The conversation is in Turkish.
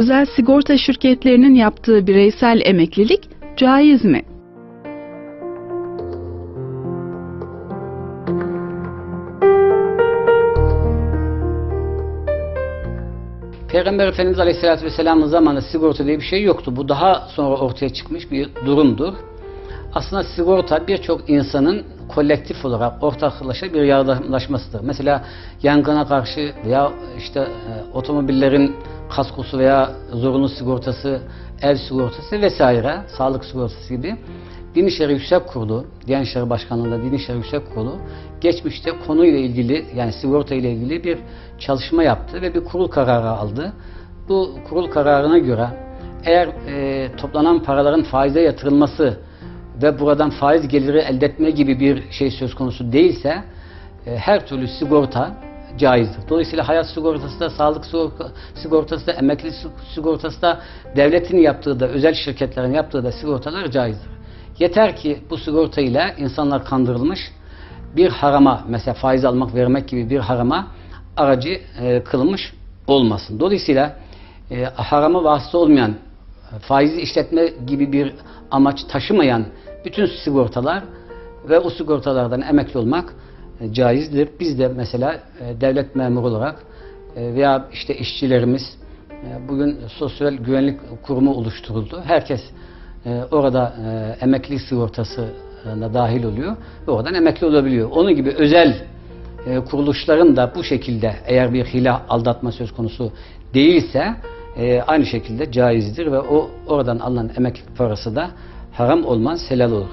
özel sigorta şirketlerinin yaptığı bireysel emeklilik caiz mi? Peygamber Efendimiz Aleyhisselatü Vesselam'ın zamanında sigorta diye bir şey yoktu. Bu daha sonra ortaya çıkmış bir durumdur. Aslında sigorta birçok insanın kolektif olarak ortaklaşa bir yardımlaşmasıdır. Mesela yangına karşı veya işte e, otomobillerin kaskosu veya zorunlu sigortası, ev sigortası vesaire, sağlık sigortası gibi Din İşleri Yüksek Kurulu, Diyanet İşleri Başkanlığı'nda Din İşleri Yüksek Kurulu geçmişte konuyla ilgili yani sigorta ile ilgili bir çalışma yaptı ve bir kurul kararı aldı. Bu kurul kararına göre eğer e, toplanan paraların faize yatırılması ve buradan faiz geliri elde etme gibi bir şey söz konusu değilse e, her türlü sigorta caizdir. Dolayısıyla hayat sigortası da, sağlık sigortası da, emekli sigortası da, devletin yaptığı da, özel şirketlerin yaptığı da sigortalar caizdir. Yeter ki bu sigortayla insanlar kandırılmış, bir harama, mesela faiz almak, vermek gibi bir harama aracı e, kılmış olmasın. Dolayısıyla e, harama vasıta olmayan, faizi işletme gibi bir amaç taşımayan bütün sigortalar ve o sigortalardan emekli olmak caizdir. Biz de mesela e, devlet memuru olarak e, veya işte işçilerimiz e, bugün sosyal güvenlik kurumu oluşturuldu. Herkes e, orada e, emekli sigortasına dahil oluyor ve oradan emekli olabiliyor. Onun gibi özel e, kuruluşların da bu şekilde eğer bir hile aldatma söz konusu değilse e, aynı şekilde caizdir ve o oradan alınan emek parası da haram olmaz, helal olur.